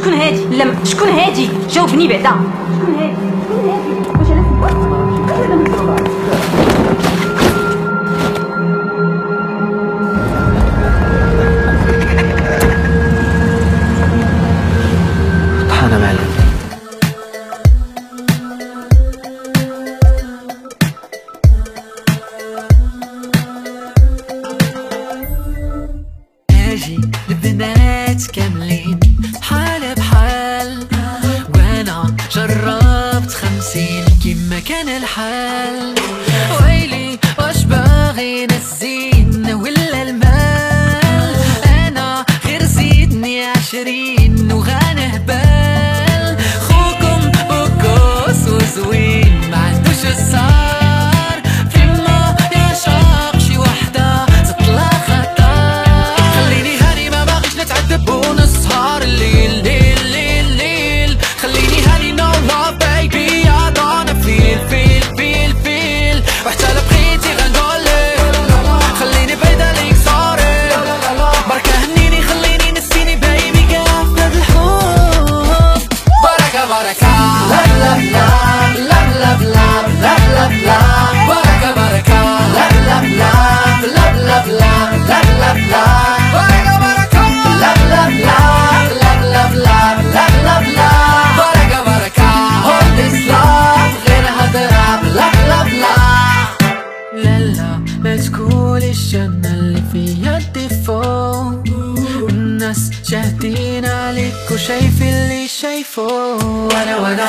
شكون هادي؟ لا شكون هادي؟ جاوبني بعدا. شكون هادي؟ ويلي ولا المال؟ أنا غير زيدني عشرين. مدين عليك وشايف اللي شايفه. وأنا وأنا